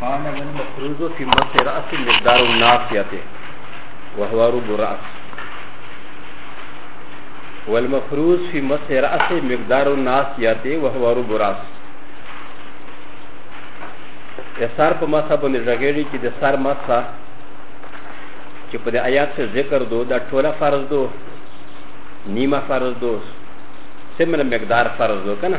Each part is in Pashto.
قال والمفروض في مس رأس مقدار الناصية وهو رب رأس والمفروض في مس رأس مقدار الناصية وهو رب رأس د سر په مسه باندې ژغېړي چې د سر مسه چې په دې آیات کې ذکر دو دا ټوله فرض دو نیمه فرض دو سمره مقدار فرض دو که نه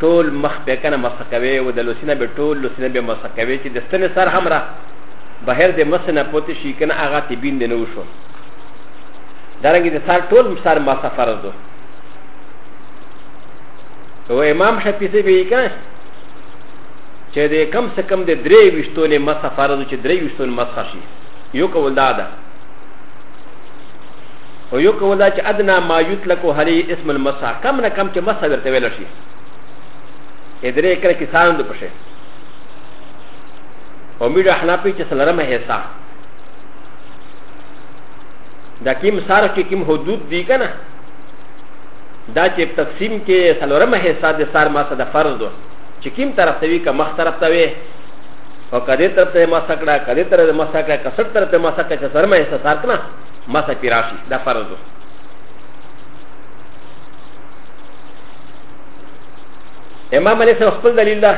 ټول مخ به کنه مسکوي او د لوسینه به ټول لوسینه به مسکوي چې د ستنې سر هم را بهر د مسنه پوتې شي کنه هغه تی بین دی نه وشو دارنګه د سر ټول سر ما سفر دو او امام شفیع سی به کنه چې د کم څه کم د درې وشتونه ما سفر دو چې درې وشتونه مسخ شي یو کول دا ده او یو کول دا چې ادنا ما یطلق هلی اسم المسح کم نه کم چې مسح ورته ویل شي ادرې کړه کې سان د پښه او میر حنفی چې سلرمه حصہ دا کیم سار کې کیم حدود دی کنه دا چې تقسیم کې سلرمه حصہ د سار ما سره فرض دو چې کیم طرف ته وی که مخ طرف ته وی او کدی طرف ته ما سکړه کدی طرف ته ما سکړه کسر طرف ته ما سکړه چې سرمه حصہ سار کنه مسا پی راشی دا فرض دو امام علیہ السلام خپل دلیل دا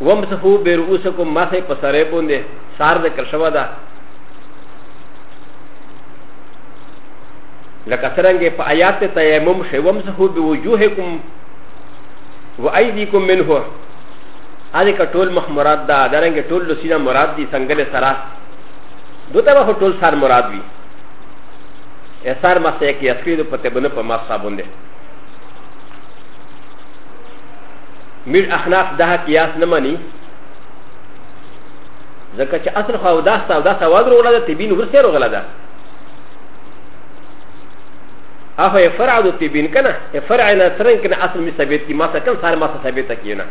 ومسحو برؤسکم مسا پا سره بونده سار ذکر شوا دا لکه څرنګه په آیات تیمم شی ومسحو بوجوهکم و ایدیکم منه هغه کټول مخ مراد دا درنګ ټول لسینا مراد دي څنګه سره دو ته به ټول سر مراد وي اثر مسه کې اصلي د پته بنه په ماسه باندې میر اخلاق ده قیاس نه مني ځکه چې اصل خو او داسته او داسته وادر ولا ده تبین ورسې روغله ده هغه یې فرع د تبین کنه یې فرع نه سره کنه اصل می ثابت کی ما څه کم سار ما څه ثابت کینه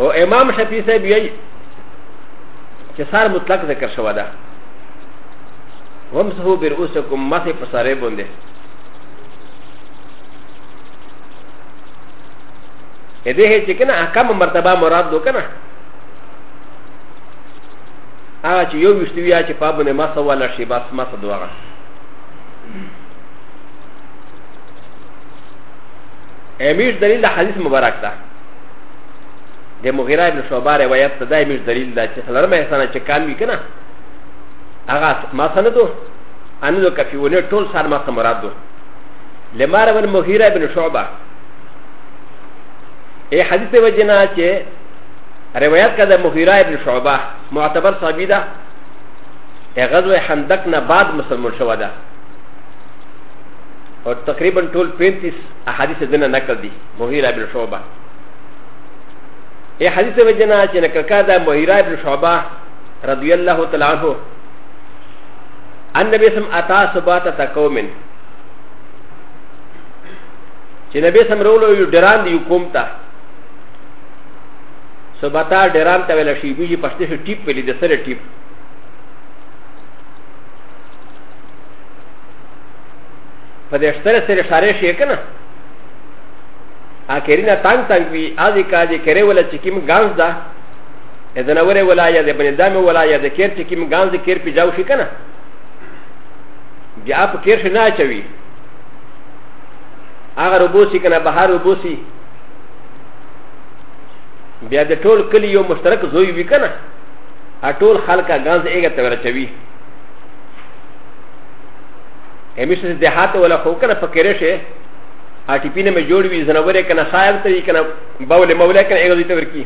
او امام شفیع صاحب یی چې سار مطلق ذکر شوه ده ومسحو برؤسکم مسح په سارې باندې ا د ه چې کنه احکام مرتبه مراد دو کنه هغه چې یو وشتي ویا چې په باندې ما سوال شي بس ما څه دوغه امیش دلیل د حدیث مبارک ده د مغیره ابن شعبه روایت ته دای مش دلیل دا چې سلرمه احسان چې کام وی کنه هغه ما سندو ان لو کفی ونه ټول سر ما سم مراد دو لما روى المغیره ابن شعبه ای حدیث ته وجنا چې روایت کده مغیره ابن شعبه معتبر صحابی ده غزوه خندق نه بعد مسلمان شو ده او تقریبا ټول 35 احادیث دنه نقل دي مهیره بن شعبه ای حدیث وجنا چې نقل کا دا مهیره بن شعبه رضی الله تعالی عنہ ان نبی سم اتا سبات تقومن چې نبی سم رولو یو ډران دی کوم تا سباتا ډران ته ویل شي بیجی پښته شي ټیپ ویل د سره ټیپ په دې شتره سره شارې شي کنه ا کرینا تنگ تنگ وی ا دې کا دې کرے ولا چې کیم ګانز دا اذن وره ولا یا دې بن دامه ولا یا دې کیر چې کیم ګانز دې کیر پیجاو شي کنه بیا په کیر شي نه چوي هغه روبوسی کنه بهر روبوسی بیا د ټول کلی یو مشترک زوی وی کنه ا ټول خلک غاز ایګه تور چوي همیشه د دهات ولا خو کنه فکر شي اټی پینه مې جوړ وی زنوره کنه صاحب ته کنه بوله مولا کنه هغه دې ته ورکی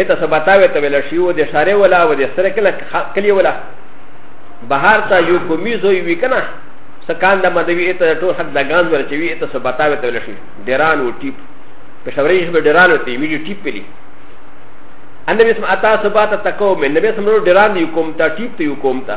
اته سبتاوي ته ویل شي و د شاره ولا و د سره کله کلی ولا بهر ته یو کومي زوی وی کنه سکان د مدوی اته ټول حد لګان ورچوي اته سبتاوي ته ویل شي ډیران و ټیپ په شورې شپه ډیران وتی ویډیو ټیپ پلی ان بسم اتا سبات تکو من نبی سمرو ډیران یو کوم تا ټیپ ته یو کوم تا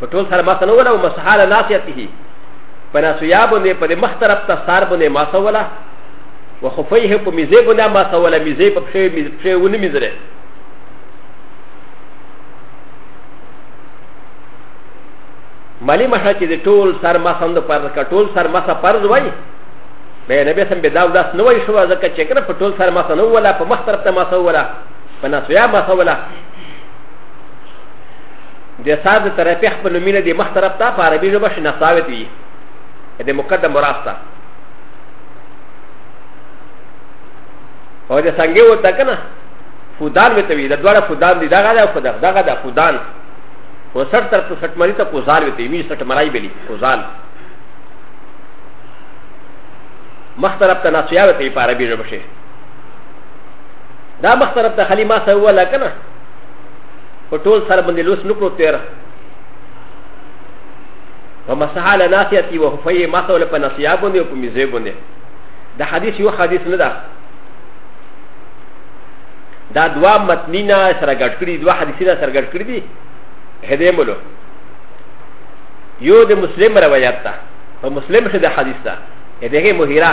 په ټول سره ما سنوله او مسحاله ناسیته په ناسویا باندې په مخ طرف ته سار باندې ما سوله و خفیه په میزه باندې ما سوله میزه په پښې میزه پښې ونی میزره مالی مشه چې د ټول سر ما سند پر کا ټول سر ما سره فرض وای به نبی سم به دا وداس نه وای شو ځکه چې کنه په ټول سر ما سره ولا په مخ طرف ته ما سره ولا په ناسویا ما سره ولا د ساد طرفه خپل مینه د مخ طرف ته په عربي ژبه شنه ثابت وي د مقدم مراسته او د څنګه و تا کنه فودان وته وي د دواړه فودان دي دغه ده فودان دغه ده فودان و سر تر ته سټ مری ته کوزال وته وي سټ مرای بلی کوزال مخ طرف ته ناسیا وته په عربي ژبه شي دا مخ طرف ته خلی ما سوال کنه په ټول سر باندې لوس نکړو تیر په مسحال ناسیتی و خفی مسول په نسیا باندې او په میزه باندې دا حدیث یو حدیث نه ده دا دوا متنینا سره ګډ کړی دوا حدیثینا سره ګډ کړی دي هدی مولو یو د مسلم روایت ده په مسلم کې د حدیث ده هدیه مهیره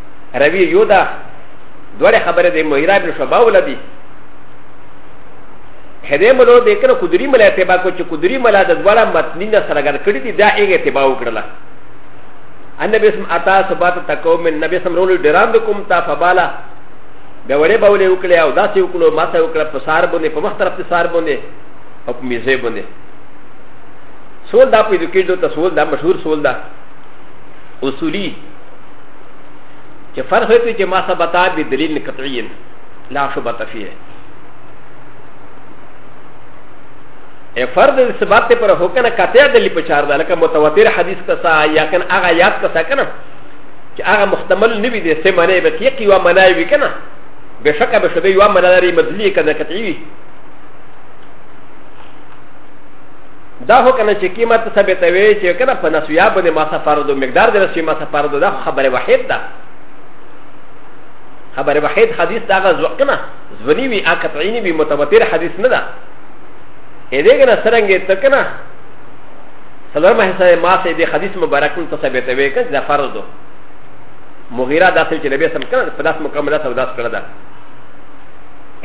روي يو دا دوړې خبرې د مهيرا بن شعبه ولدي هدې ملو د کنه قدري ملا اتباع کو چې قدري ملا د دوړه متنینه سره ګر کړی دي دا یې اتباع وکړله ان بسم اتا سبات تقوم من نبي سم رول درام کوم تا فبالا د وړې بولې وکړې او داسې وکړو ماته وکړه په سار باندې په مخ طرف ته سار باندې او په میزه باندې سول دا په دې کې دوه سول دا مشهور سول دا اصولي چې فرض وي چې ما ثبتا به دلیل قطعی لا شبهه فيه ا فرض د ثبات پر هوکنه قطع دلیل په چار ده لکه متواتر حدیث کسا یا کن هغه یاد کسا کنه چې هغه محتمل نه وي د سه معنی به کې یو معنی وي کنه به شک به شبه یو معنی لري مدلی کنه قطعی وي دا هو کنه چې قیمت ثابتوي چې کنه په نسویا باندې ما سفر دو مقدار د نسوی ما سفر دو دا خبره واحد ده خبره واحد حدیث دا غو کنه ځونی وی اقطعینی وی متواتر حدیث نه ده اې دې کنه سرنګې ته کنه سلام حساب ما سي دې حدیث مبارک ته ثابتوي کنه دا فرض دو مغیره داسې چې نبی سم کنه په داس مکمله سودا کړه ده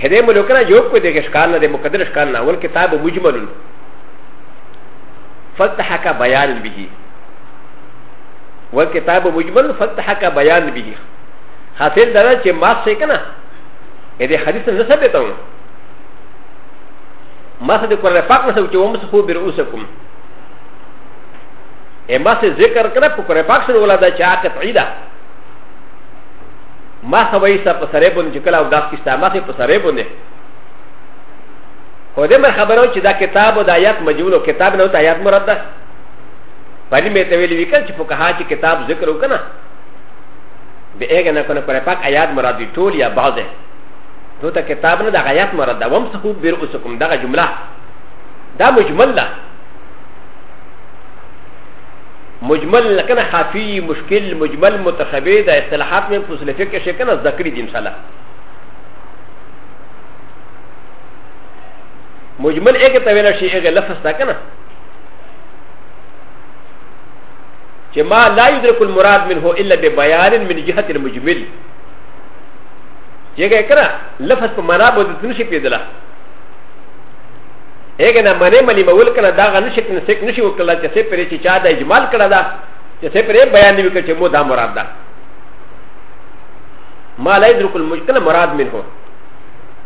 هدې ملوکنه جواب کو دې ښکار نه دې مقدر ښکار نه ول کتاب مجمل فتحك بيان به والكتاب مجمل فتحك بيان به حاصل دارا چه ماس سے کنا اده حدیث نه ثابت ہوں ماس دے قرآن پاک میں سوچے ومسخو برؤسکم اے ماس ذکر کنا پا قرآن پاک سے ولا دا چاہ قطعی دا ماس ویسا پا سرے بن جکلا او داس کستا ماس پا سرے بن دے او دې مر خبرو چې دا کتاب او د آیات مجموع کتاب نه ته آیات مراد ده پدې مې ته ویلې وکړ چې فقها چې کتاب ذکر وکنه به هغه نه کنه پر پاک آیات مراد دي ټول یا بعض نو ته کتاب نه د آیات مراد ده وم سخو بیر اوسکم دغه جمله دا مجمل ده مجمل لكن خفي مشكل مجمل متخبي ده اصطلاحات من فصل فكر شكنا ذكري دي ان شاء الله مجمل اګه ته ویل شي اګه لفظ دا کنه چې ما لا يدرك المراد منه الا ببيان من جهه المجمل یګه کړه لفظ په معنا به د نشي پیدله هغه نه منې ملي مول کړه دا غن شي کنه سک نشي وکړه چې سې پرې چې چا د اجمال کړه دا چې سې پرې بیان دی وکړه چې مو دا مراد ده ما لا يدرك المجمل مراد منه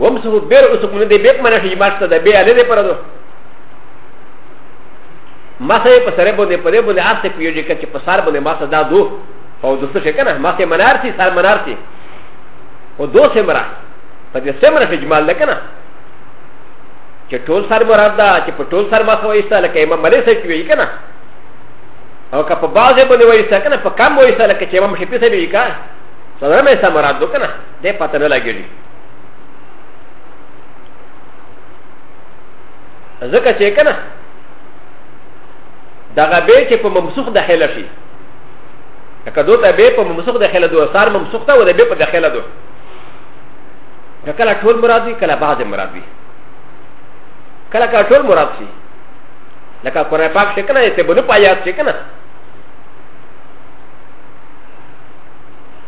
وم سو بیر او سکونه دی بیک منه شي ماشته د بیا نه دی پر دو ما سه په سره باندې پرې باندې آس ته پیوږي کچ په سار باندې ما سه دا دو او د څه کنه ما سه منار سي سار منار سي او دو سه مرا په دې سه مرا شي جمال نه کنه چې ټول سر مراد دا چې په ټول سر ما سه وایسته لکه امام ملي سه پیوږي کنه او که په بازه باندې وایسته کنه په کم وایسته لکه چې امام شپې سه پیوږي کنه سره مې سه مراد دو کنه دې پته نه لګیږي ځکه چې کنه دغه به چې په ممسوخ داخله شي که دوی ته به په ممسوخ داخله دوه سار ممسوخ ته و د به په داخله دوه کله ټول مراد وي کله بعض مراد وي کله کله ټول مراد شي لکه قرآن پاک شي کنه ته بنو پایات شي کنه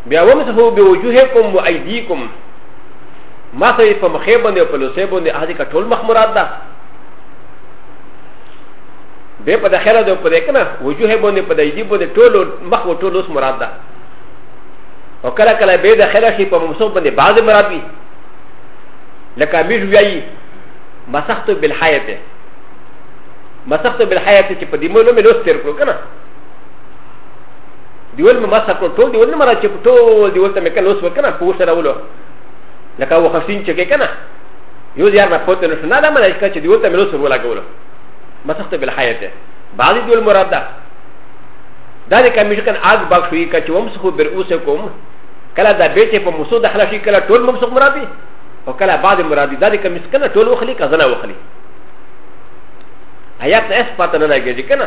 بیا ومسحو به وجوهکم و ایدیکم ما سوی په مخې باندې او په لوسې باندې هغه کا ټول مخ مراد ده به په داخله ده په دې کنه وجوه باندې په دې باندې ټول مخ او ټول اوس مراد ده او کله کله به داخله شي په موسم باندې بعض مراد وي لکه میش ویایي مسخت بالحیات مسخت بالحیات چې په دې مونږ مې لوستر کړو کنه دیول مې مسح کړو ټول دیول نه مرا چې ټول دیول ته مې کله اوس وکنه په سره ولو لکه و خسین چې کې کنه یو ځار نه پوتې نو نه دا مله چې دیول ته مې اوس ولا کولو مسح ته بل حیات ده بعضی دیول مراد ده دا د کمیشن آګ باغ شوی کچ ومسخو بر اوسه کوم کله دا بیچه په مسو د خلا شي کله ټول ممسخ مرادي او کله بعد مرادي دا د کمیشن کله ټول وخلی کزنه وخلی حیات اس پاتنه نه کېږي کنه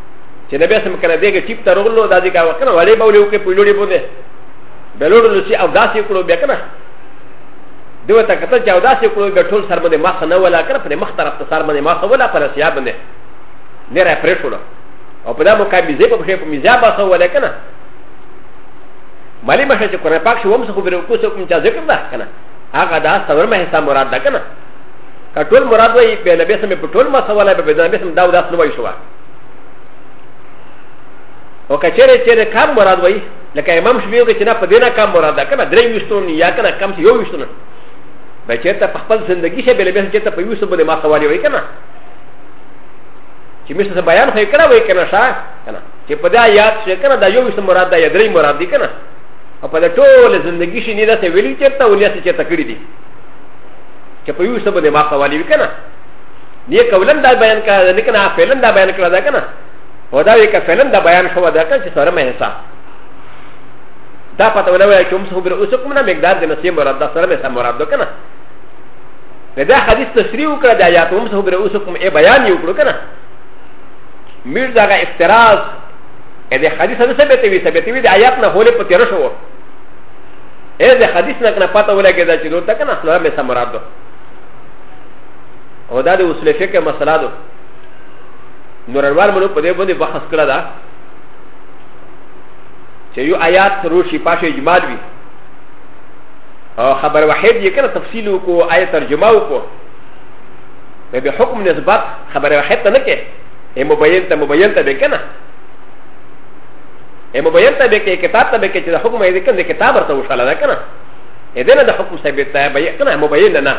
چې نبی سم کنه دغه ټیپ ته رغلو دا دې کا وکنه ولې به ولې وکړي په لوري باندې بلوړ لسی او داسې کړو بیا کنه دوی ته کتل چې او داسې کړو بیا ټول سر باندې مخ نه ولا کړ پر مخ طرف ته سر باندې مخ ولا پر سیا باندې نه را پرې شو او په دا مو کا میزه په شی په میزه با سو ولا کنه مالي مشه چې قرآن پاک شو هم څه خبره وکړو څه کوم چا ذکر ده کنه هغه دا څور مه حساب مراد ده کنه کټول مراد وای په نبی سم په ټول مسواله په نبی سم دا وداس نوای شو او کچره چیرې کم مراد وای لکه امام شبیو کې چې نه په دې نه کم مراد ده کنه درې وشتون یا کنه کم یو وشتون به چیرته په خپل ژوندۍ شه بل به چیرته په یوسف باندې ما سوالي وای کنه چې مشه بیان خو کړه وای کنه شا کنه چې په دا یاد شي کنه دا یو وشتون مراد ده یا درې مراد دي کنه او په ټول ژوندۍ شي نه ده ویلي چیرته ولیا چې چیرته کړی دي چې په یوسف باندې ما سوالي وای کنه نه قولا دا بیان کړه ده لیکن هغه فعلا دا بیان کړه ده کنه او دا وی که فعلا دا بیان شو ده کنه چې سره مې حساب دا پته ولوي چې هم څو بر اوس کوم نه مقدار د نصیب مراد دا سره مې سم مراد ده کنه دا حدیث تشریح وکړه د آیات هم څو بر اوس کوم ای بیان یې وکړو کنه میر دا غا افتراض ا د حدیث نه ثابت وی ثابت وی د آیات نه هولې په تیر شو ا د حدیث نه کنه پته ولګی دا چې دوته کنه سره مې سم مراد ده او دا د اصول فقه مسله ده نورنوار منو په دې باندې بحث کړه دا چې یو آیات سره شي پاشه اجمال وي او خبر واحد یې کړه تفصیل وکړو آیت ترجمه وکړو به حکم نسبت خبر واحد ته نه کې ای مبین ته مبین ته به کنه ای مبین ته به کې کتاب ته به کې چې حکم یې کنه کتاب ورته وشاله ده کنه اذن د حکم ثابت ده بیان کنه مبین نه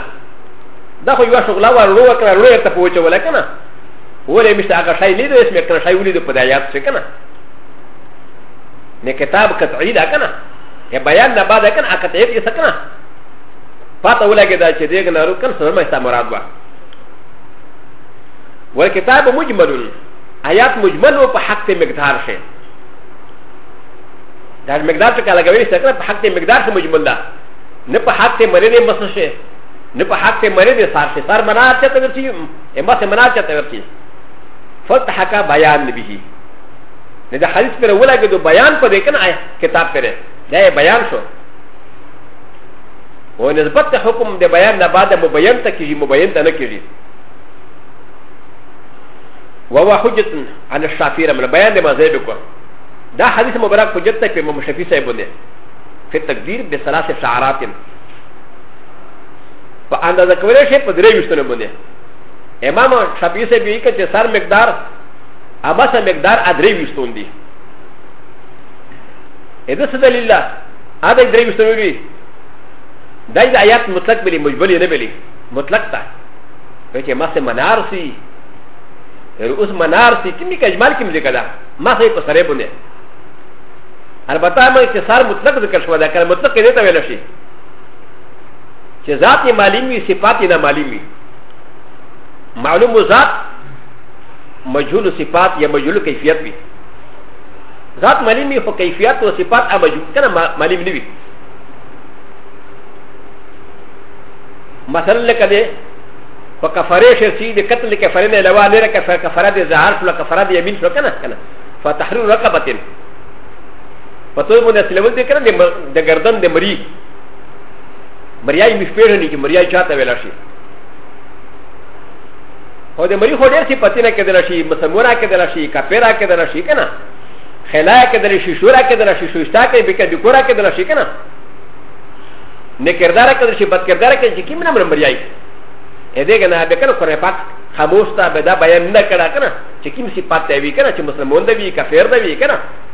دا خو یو شغله وه ورو وکړه ورو یې ته پوچه وله که نه ولې مشته هغه شی لیدو اسم یې کنه شی ولیدو په دا یاد شي که نه نه کتاب قطعي ده که نه یا بیان نه بعد که نه هغه قطعي یې څه که نه پاته ولګېده چې دېګ نارو که نه سره مې ستا مراد وه والكتاب مجمل آيات مجمل و بحق مقدار شيء دا المقدار تكالا غوي سكرا بحق مقدار شيء مجمل دا نه بحق مريني مصر شيء نه په حق ته مری به سار شي سار منا ته ته ورچی اما ته منا ته ته ورچی فتح کا بیان به نه د حدیث پر ولا کې دو بیان په دې کنه کتاب پر دا بیان شو و نسبت حکم د بیان نه بعد مبین ته کیږي مبین ته نه کیږي وهو حجت عن الشافعي رحمه بيان د مذهب کو دا حدیث مبارک حجت ته په امام شافعي صاحب باندې في التقدير بثلاث شعرات په اندازه کولای شي په درې وشتنه باندې امام شافعي صاحب یې کچې سر مقدار امسه مقدار ادرې وشتون دي اذا سد لله هذا درې وشتون وي دا د آیات مطلق بلی مجبل نه بلی مطلق تا چې ما سه منار سي اوس منار سي چې می کجمال کې ملي کړه ما سه په سره باندې البته ما اختصار مطلق ذکر شو دا کار مطلق دې ته ویل شي چې ذات یې معلوم وي صفات یې نامعلوم وي معلوم ذات مجهول صفات یا مجهول کیفیت وي ذات معلوم وي خو کیفیت او صفات هغه مجهول کنه معلوم نه وي مثلا لکه دې په کفاره شي چې د قتل کفاره نه علاوه نه کفاره کفاره د ظهار شو کفاره د یمین شو کنه کنه فتحرير رقبتين فتوي مو د سلول دې کنه د ګردن د مری مریای مش پیژني چې مریای چاته ویل شي او د مری خو ډېر څه پتی نه کېدل شي مسمورا کېدل شي کپیرا کېدل شي کنه خلا کېدل شي شورا کېدل شي شوشتا کې بکې دکورا کېدل شي کنه نه کردار کېدل شي بد کردار کېدل شي کیم نه مر مریای اې دې کنه به کنه قرآن پاک خاموش تا به دا بیان نه کړه کنه چې کیم صفات دی کنه چې مسلمان دی کافر دی کنه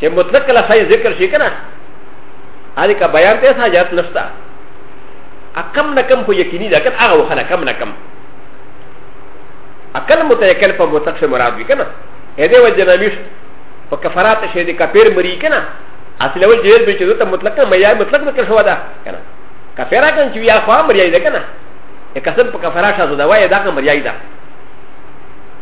چې مطلق له خای ذکر شي کنه هغه کا بیان ته حاجت نشته اکم نه کم خو یقیني ده کنه هغه خلا کم نه کم اکل متکل په مطلق سے مراد وی کنه اې دې وجه نه مش په کفارات شه دې کافر مری کنه اصل ول جیل به چې ته مطلق نه مې مطلق نه کړو دا کنه کافر کن چې یا خو مری ده کنه کسب په کفارات شاو دا وای دا کوم مری ده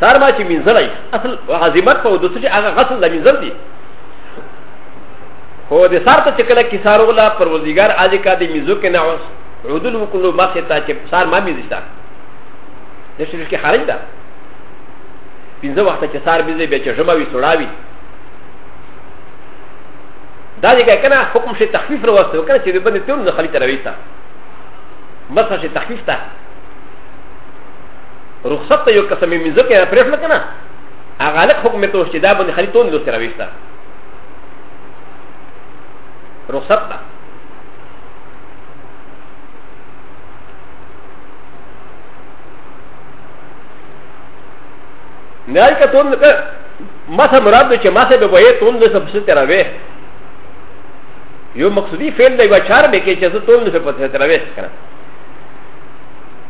سر ما چې منځلای اصل عظمت په دوسه چې هغه غسل د منځل دی هو د سر ته چې کله کې سار ولا پر وزګار اځي کا د منځو کې نه اوس عدل وکړو ما ته چې سار ما مې دشتا د شریف کې خارج ده پنځه وخت چې سار به به چې جمع وي سړاوي دا دې کنه حکم شي تخفیف راوستو کنه چې د بنې تون نه خلی تروي تا مثلا شي تخفیف تا رخصت ته یو قسم یې مزه کې پرېښله که نه هغه هلک حکم ته وشي دا باندې خالي تون لوسې راویسته رخصت ته نه هلکه تون مسه مراد چې مسه به وایې تون لوسه پسې ته راوې یو مقصودی فعل دی و چار به کې چې زه تول نه په تر وېست کړم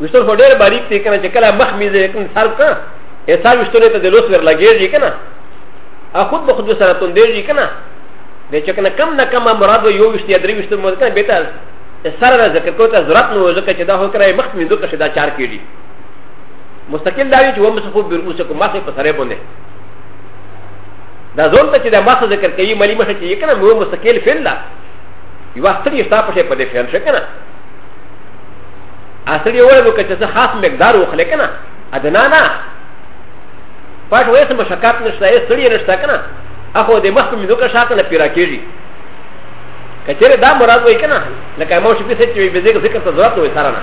وشتل خو ډېر باریک دی کنه چې کله مخ مې زه کوم سر کا ایسا وشتل ته د لوس ور لګېږي کنه ا خود به خود سره تون دیږي کنه د چې کنه کم نه کم مراد یو وشتي درې وشتل مو کنه به تر سره را ذکر کوته ضرورت نو ځکه چې دا هو کړای مخ مې دوه شدا چار کېږي مستقل دا وی چې و مسخو برموسه کوم ماسه په سره باندې دا زول ته چې دا ماسه ذکر کوي ملي مخ چې کنه مو مستقل فعل لا یو ستړي شتا په شی په دې فعل شکنه اصل یې وړه وکړه چې زه خاص مقدار وخلې که نه ادنا نه پټ وایي څه مشقت نشته یې ستړي نشته که نه اخو د مخ په مینو که شاته نه پیرا کېږي که چېرې دا مراد وایي که نه لکه امام شفیع صاحب چې وایي بې ذکر ذکر ته ضرورت نه وایي سره نه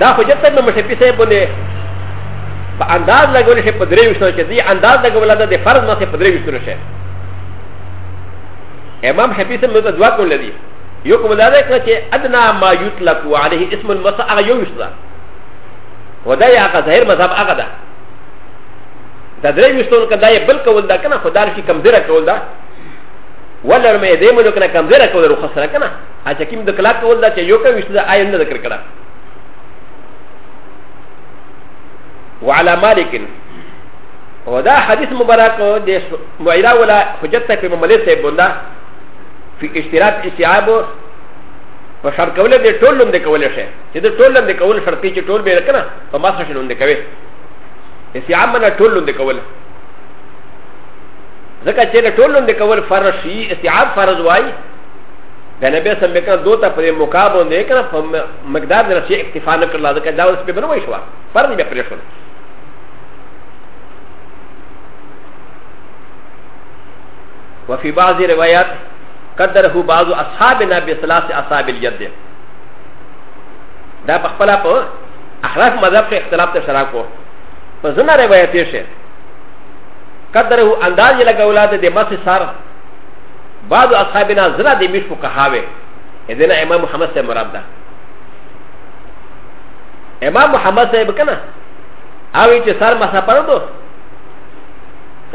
دا خو جته امام شفیع صاحب باندې په انداز لګول شي په درې وشتو چې دې انداز لګول ده د فرض مخه په درې وشتو شي امام حفیظ سم نوتا دوا کول لدی یو کوم دا ده چې ادنا ما یطلق علیه اسم المسا هغه یو وشته ودا یا هغه ظاهر مذهب هغه ده دا درې وشتون کدا یې بل کول دا کنه خدای شي کم زیره کول دا ولر مې دې ملک نه کم زیره کول رخصت سره کنه اچھا کیم د کلا کول دا چې یو کوم وشته دا آیم نه ذکر کړه وعلى مالک او دا حدیث مبارک د معیرا ولا حجت ته په مملې سه بندا فی اشتراط استیعاب په شرط کول د ټول لوم د کول شي چې د ټول لوم د کول شرط چې ټول به کنه په ماسه شنو د کوي استیعاب نه ټول لوم د کول ځکه چې د ټول لوم د کول فرض شي استیعاب فرض وای د نبی سم به کنه دوته په موقع باندې کنه په مقدار د رسې اکتفا نه کړل ځکه دا اوس په بنوي شو فرض به پرې شو وفي بعض روايات قدره بعض اصحابنا بثلاث اصحاب اليد دا بخبلا پا احراف مذهب شو اختلاف تا شراکو پا زنا رواياتي شو قدره انداز لگا اولاد دي مس سار بعض اصحابنا زنا دي مش فقهاوه اذن امام محمد سے مراد دا امام محمد صاحب کنا او چې سر مسا پرو دو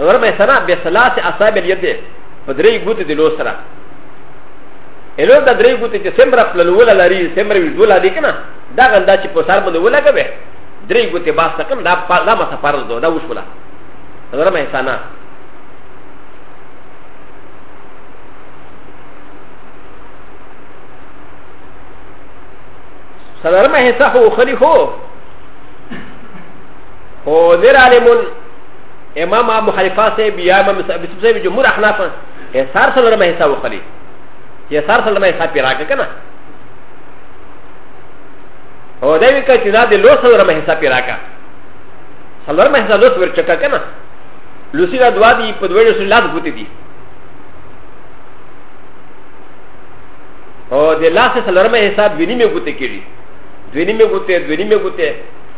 ور مې سنا به سلاس اصحاب اليد په درې ګوت دي لو سره الو د درې ګوت چې سمره خپل ولا لري سمره ویډولا دي کنه دا غندا چې په سر باندې ولا کوي درې ګوت با سکم دا دا مسا پرو دو دا وشولا ور مې سنا سلام هي صح وخلي هو هو دير عالمون امام ابو حنيفه سي بيا امام ابو سي جمهور احناف يسار سره ما حساب وخلي يسار سره ما حساب راکه کنه هو دا وی کچ دا د لو سره ما حساب راکه سره ما حساب لوس ورچکا کنه لوسی دا دوا دی په دوی سره لاس بوتي دي او د لاس سره ما حساب ویني مې بوتي کیږي دوی نیمه ګوته دوی نیمه ګوته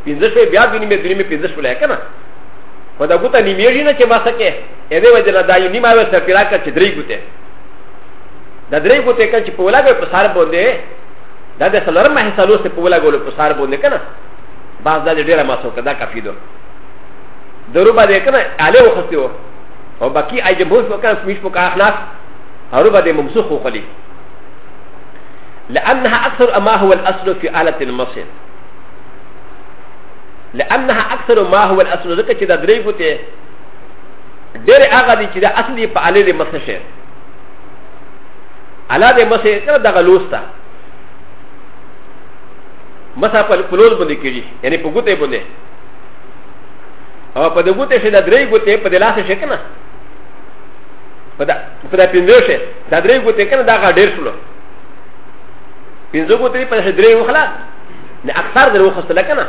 پنځه شوې بیا دوی نیمه دوی نیمه پنځه شولې که نه خو دا ګوته نیمېږي نه چې ما سکه ا دې وجه نه دا یې نیمه وسه پیرا کړ چې درې ګوته دا درې ګوته کړ چې په ولاګه په سار باندې دا د سلورمه حصہ لوسه په ولاګولو په سار باندې که نه بعض دا ډېره ما سوکه دا کافي ده دروبا دې که نه اله وخستي و او باقي اجمهور فکر سمیش په کاخلاص هروبا دې ممسوخ وخلی لانها اكثر ما هو الاصل في اله المصير لانها اكثر ما هو الاصل ذكر كذا دريبوتي دير اغادي كذا اصلي فعلي لمصير على ذي مصير كذا دغلوستا مثلا په کلوز باندې کېږي یعنی په ګوتې باندې او په دې ګوتې شي دا درې ګوتې په دې لاس شي کنه په دا په دا پنځه شي دا درې ګوتې کنه دا غا ډېر شلو پنځه کو تری په هدرې وخلا نه اکثر درو خسته لکنه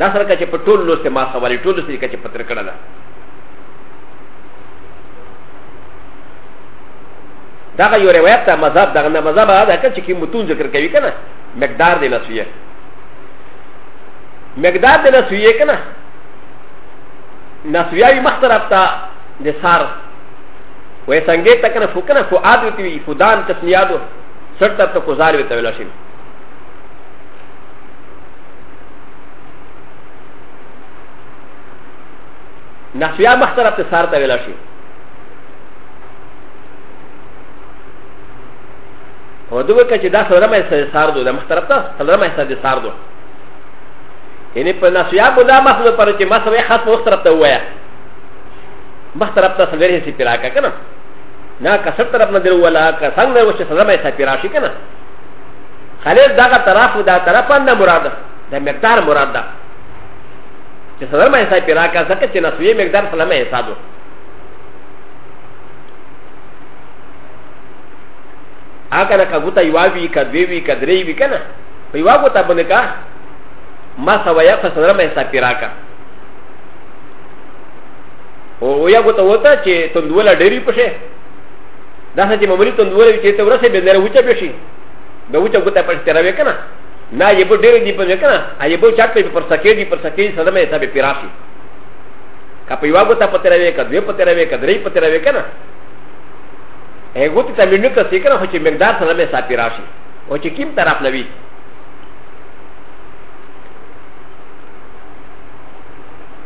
دا سره کچ په ټول لوسته ما سوالي ټول لوسته کچ په تر کړه ده دا یو روایت ته مذهب دغه نه مذهب دا کچ کی متون ذکر کوي کنه مقدار دی لسویه مقدار دی لسویه کنه نسویه مخترب تا د سار و ي سنگه تکنه فکنه فؤاد وتي وي فدان تسنيادو سرتا ته کوزار وي تولا شي نحویا مختلف ته سار ته ولا شي او دوی که چې دا سره مې سره سار دو دا مختلف ته سره مې سره سار دو یعنی په نحویا بولا مخلو پر چې ما سره خاص وخت راته وایا مخ طرف ته سلویر حصې پیرا که که نه نه که سر طرف نه درولا که څنګ نه وشي سلمه حصه پیرا شي که نه خالص دغه طرف و دا طرف نه مراد ده د مقدار مراد ده چې سلمه حصه پیرا که ځکه چې نسویه مقدار سلمه حصه ده هغه نه کبوتا یواوی کدوی وی کدری وی کنه په یوا کوتا باندې کا ما سویا فسره مې سپیراکا او یا ګوته وته چې تندوله ډېری پشه دا څه چې ممري تندوله وي چې ته ورسې به لره وچه بشي به وچه ګوته پښ تر وې کنه نه یې به ډېری دی په کنه یې به چاټ په پر سکه دی پر سکه سره مې حساب پیراشي که په یو ګوته پته راوي که دوی پته راوي که درې پته راوي کنه هغه ګوته ته مې نه کسې کنه خو چې مقدار سره مې حساب پیراشي او چې کیم طرف لوي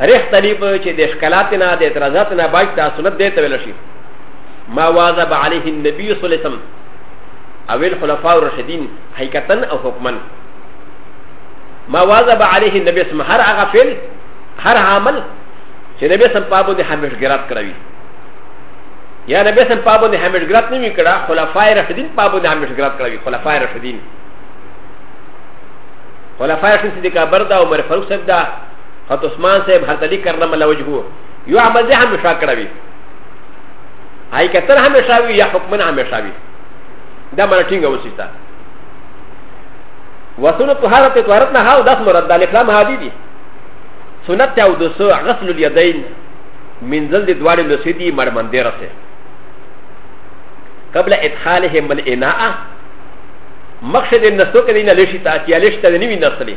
رخ تلیف چې د ښکلات نه د اعتراضات نه باج ته سنت دی ته ویل شي ما واظب علیه النبی صلی الله علیه وسلم او الخلفاء الراشدین حقیقتا او حکما ما واظب علیه النبی صلی هر هغه فعل هر عمل چې نبی صلی الله علیه وسلم همیش ګرات کړوي یا نبی صلی الله علیه وسلم همیش ګرات نه وی کړه خلفاء راشدین په باندې همیش ګرات کړوي خلفاء راشدین خلفاء راشدین صدیق ابردا عمر فاروق صدیق حت عثمان صاحب هر تلی کرنا ملا وجهو یو عمل دې هم شاکړه وی هاي کتر هم شاوی یا حکمن هم شاوی دا مله ټینګه وسیتا وسنه طهارت طهارت نه هاو داس مراد د الکلام هادی دي سنت ته او د سو غسل الیدین منزل د دوړې له سیدی مرمندې رسه قبل ادخالهم الاناء مقصد النسو کې نه لشي ته چې لشي ته نه وینځلې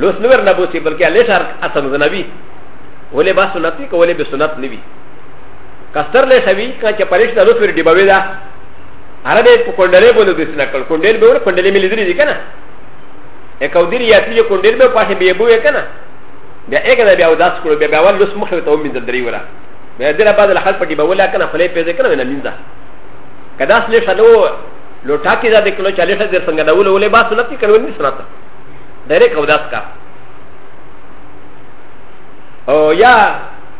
لوس نور نه بوسي بلکې لټر اصل زنوي ولې با سنت وي کولې به سنت نه وي کستر له شوي کا چې پرېش د لوس ور دی بوي دا هر دې په کونډلې بوله د سنا کړ کونډل به ور کونډلې ملي دي کنه یک او دیر یاتی یو کونډل به پاشه به بوې کنه بیا یک دا بیا وداس کړو بیا بیا ول لوس مخ ته ومن د درې ورا بیا دره بعد له خلک پټي بوله کنه خلې پیدا کنه نه مینځه کداس له شلو لوټا کې دا د کلو 40 در څنګه دا ولې ولې با سنت کړو نه سنت ډایرک او داس کا او یا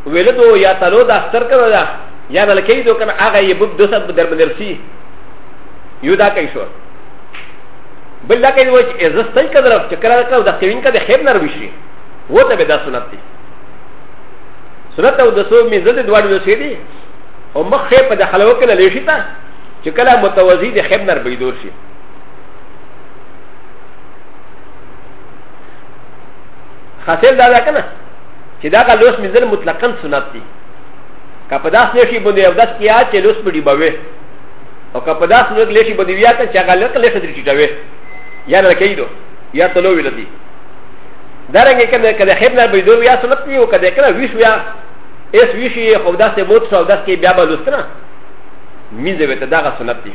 ولدو یا تلو دا ستر کړو دا یا بل کې دو کنه هغه یې بوب دوسه در بدرسي یو دا کوي شو بل دا کوي وچ عزت کړه درف چې کړه کړه دا کوین کړه خیر نر وشي و ته به دا سنت دي سنت او د سو می زده دواړو د سیدی او مخ په د خلوو کې لې شي تا چې کله متوازی د خیر نر بيدور شي خاصل دا ده که نه چې دا که لوس مینځل مطلقا سنت دي که په داس نشي باندې یو داس کیا چې لوس په ډیبوي او که په داس نور لشي باندې بیا ته چې هغه لکه لشه درې ټیټوي یا نه کېدو یا ته لوی لدی دا رنګه کنه کله خیر نه بيدو بیا سنت دی او کله کله ویش بیا اس ویش یې خو داسې موت سو داس کې بیا به لوس نه مینځه وته دا سنت دی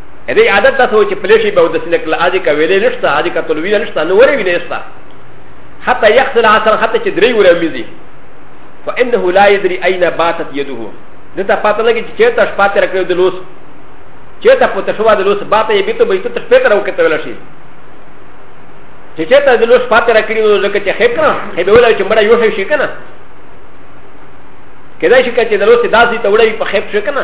ا دې عادت تاسو چې پلې شي به ودسنه کله ادي کا ویلې نشته ادي کا تلوي نشته نو ورې ویلې نشته حتى يغسل عصر حتى چې درې ورې مزي فانه لا يدري اين باتت يده دته پاتې لګي چې چیرته شپه تر کړو د لوس چیرته پته شو د لوس باته یې بیت به ته شپه تر وکته ولا شي چې چیرته د لوس پاتې را کړی نو ځکه چې خې کړه خې به ولا چې مړ یو شي کنه کدا شي کچې د لوس داسې ته وړي په خې شي کنه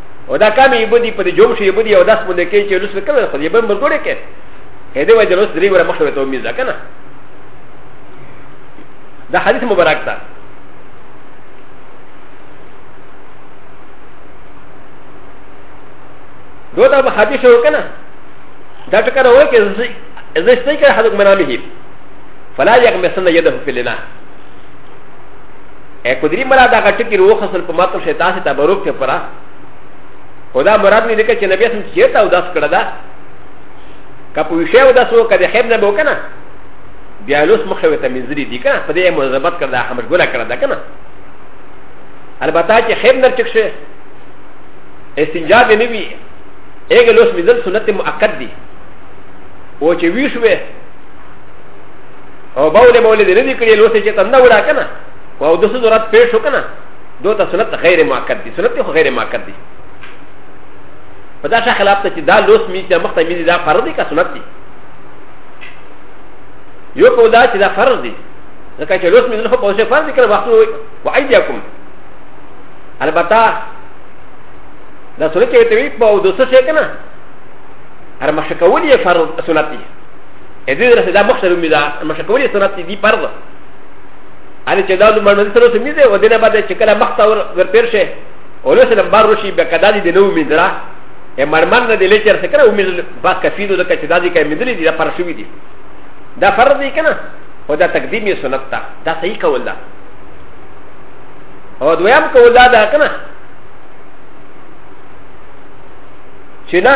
او دا کمی یې بودی په دې جوم شي یې بودی او داس باندې کې چې لوس وکړل خو یې به مزګوره کې هې دې وجه لوس درې وره مخ ته امید ده کنه دا حدیث مبارک ده دو دا به حدیث شو کنه دا ټکر وای کې زه ستې کې حدیث منامه فلا یغمسن یده فی لنا ا کو دری مراد هغه ټکی روخ اصل په ماتو شي تاسو ته بروک ته پرا خدا مراد نه لیکه چې نبی سم چې تا وداس کړه دا کپو ویشه وداس وو کده خیر نه بو کنه بیا لوس مخه وته مزری دی کنه په دې مزبت کړه دا خمر ګولا کړه دا کنه البته چې خیر نه چک شه استنجا دې نه وی اګه لوس مزل سنت مؤکد دی او چې ویښوي او باولې باولې دې نه دي کړې لوسې چې تنده وړه که نه او د سدو رات پېښ شو که نه دو ته سنت غیر مؤکد دي سنت خو غیر مؤکد دي په دا شا خلاف ته چې دا لوس مې چې مخته مې دا فرض دي که سنت دي یو په دا چې دا فرض دي ځکه چې لوس مې نه په اوسه فرض دي کړه وخت وي وایدیکم البته دا سنت کې ته وي په دوسه شي کنه هر مشکول یې فرض سنت دي ا دې رسې دا مخ سره مې دا مخ کولې سنت دي فرض علي چې دا د مرمن سره سمې ده و دې نه باندې چې کله مخ ته ور پیر شي او له سره بار وشي به کدا دي نو مې درا ا مرمن نه دې لچر څه کړه امید با کفي دو کچ دا دي کې مې دې دي دا پر شوې دي دا فرض دي کنه او دا تقدیم یې سنت ده دا صحیح کول ده او دویم کول دا ده کنه چې نه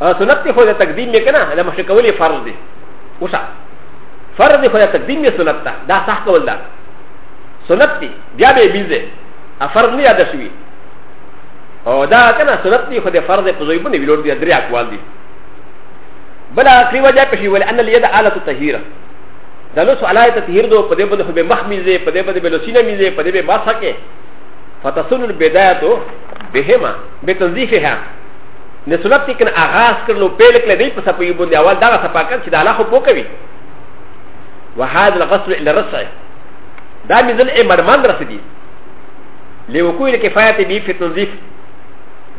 ا سنت دی خو د تقدیم می کنه د مخ کول فرض دی اوسا فرض دی خو د تقدیم می سنت ده دا صح کول ده سنت دی بیا به بیزه ا فرض نه یاد شوی او دا کنه سنت دی خو د فرض په ځای باندې ویلور دی دریا کول دی بل اخري وجه پشي ول ان اليد آله التطهير د لوس علای تطهير دو په دې باندې خو به مخ میزه په دې باندې بلوسینه میزه په دې به باسکه فتسن البدايه بهما بتنظيفها نه سنت چې کنه آغاز کړل او پیل کړل دی په سپه یو باندې اول دا سپه کړ چې د الله خو پوه کوي وهذا الغسل الى رسع دا مزل ای مرمان رسدي لوکوی کفایت بی فی تنظیف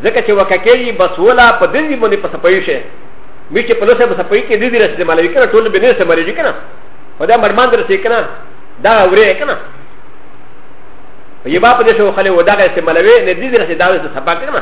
ځکه چې وککېږي بس ولا په دې باندې په سپه یو شي مشته په لوسه په سپه یو کې دې دې رسېدل مالوي کنه ټول به نه سم مرېږي کنه و دا مرمان در سیکنا دا اوره کنا یبا په دې شو خلې و دا غې سملوي نه دې درسه دا وسه سبا کنا